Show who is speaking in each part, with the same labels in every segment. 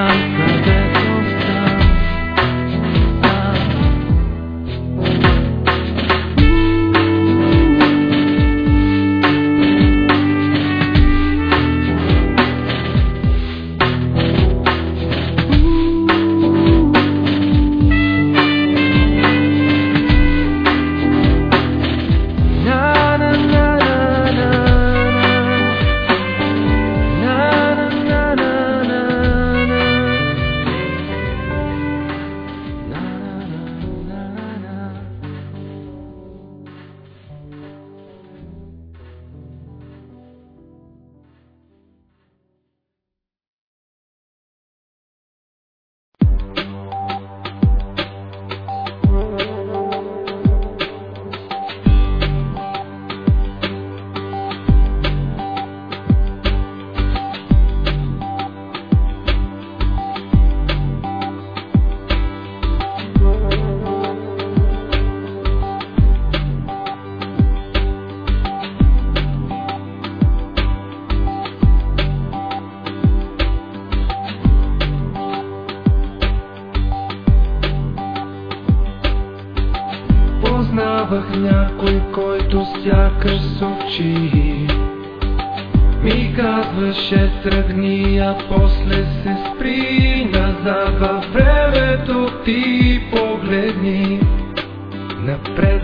Speaker 1: time. Ти погледни. Напред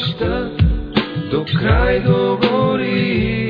Speaker 1: свеща до край догори, щом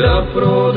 Speaker 1: da pro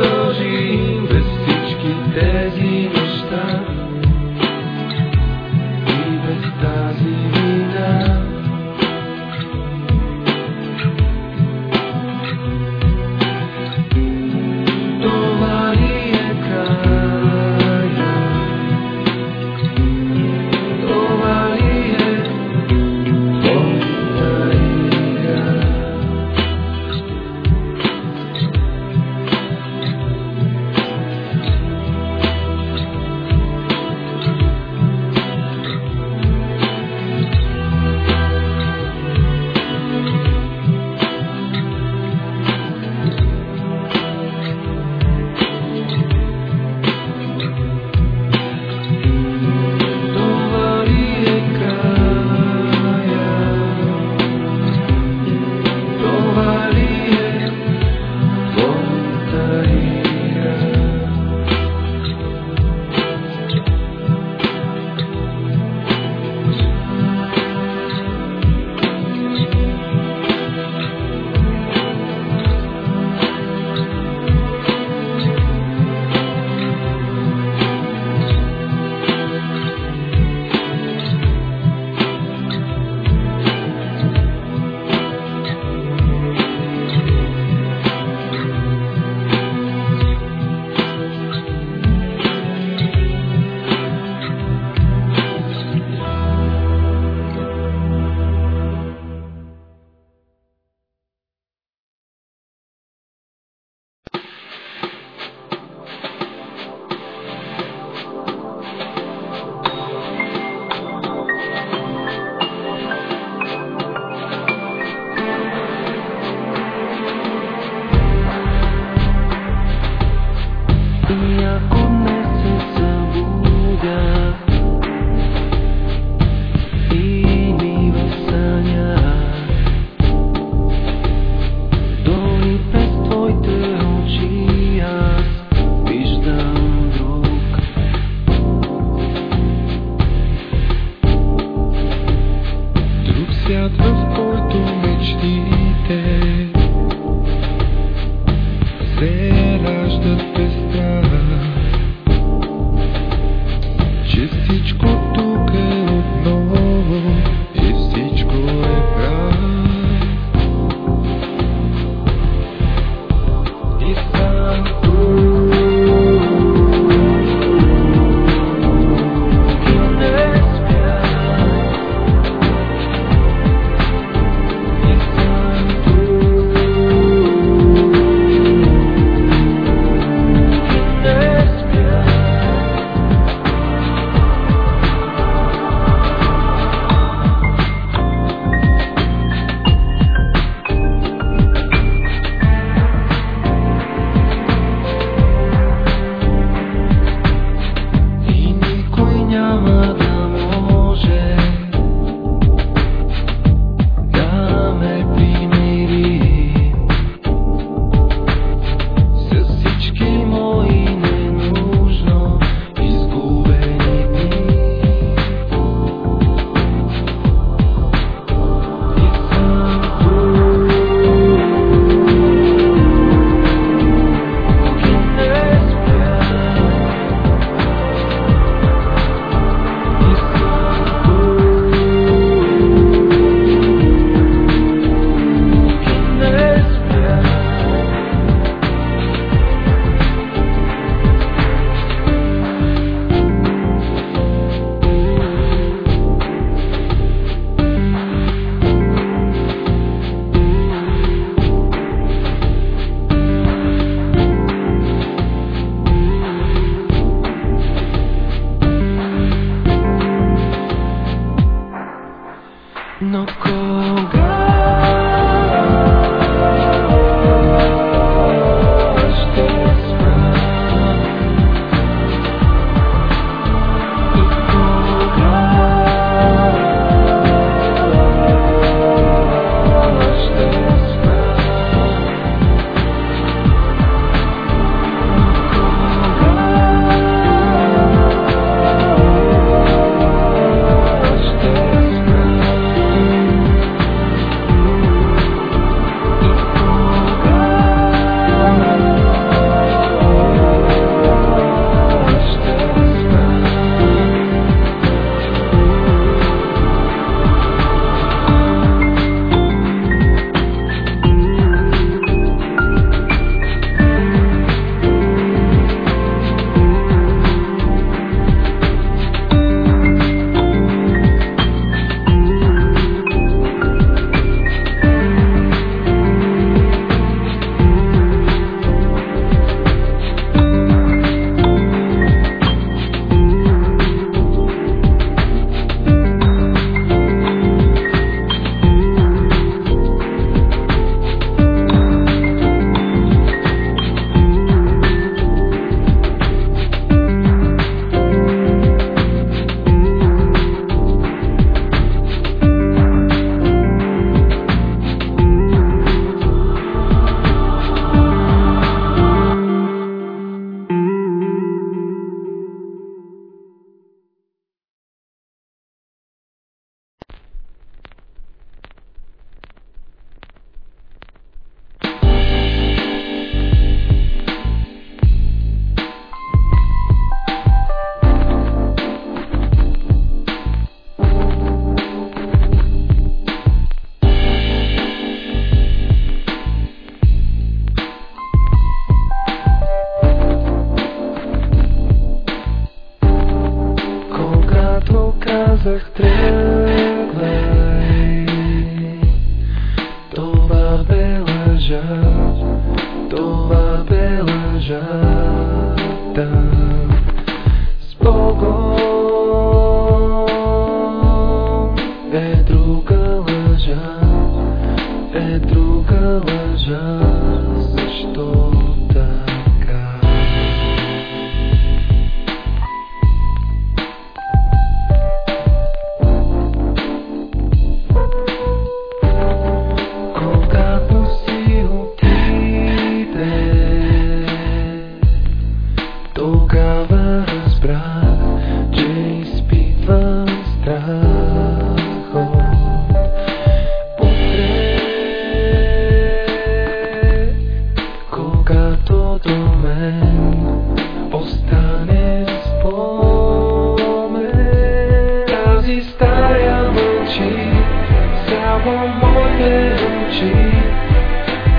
Speaker 1: want more than hoje,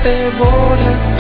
Speaker 1: eu vou have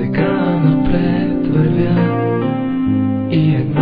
Speaker 1: Сега напред вървя. И една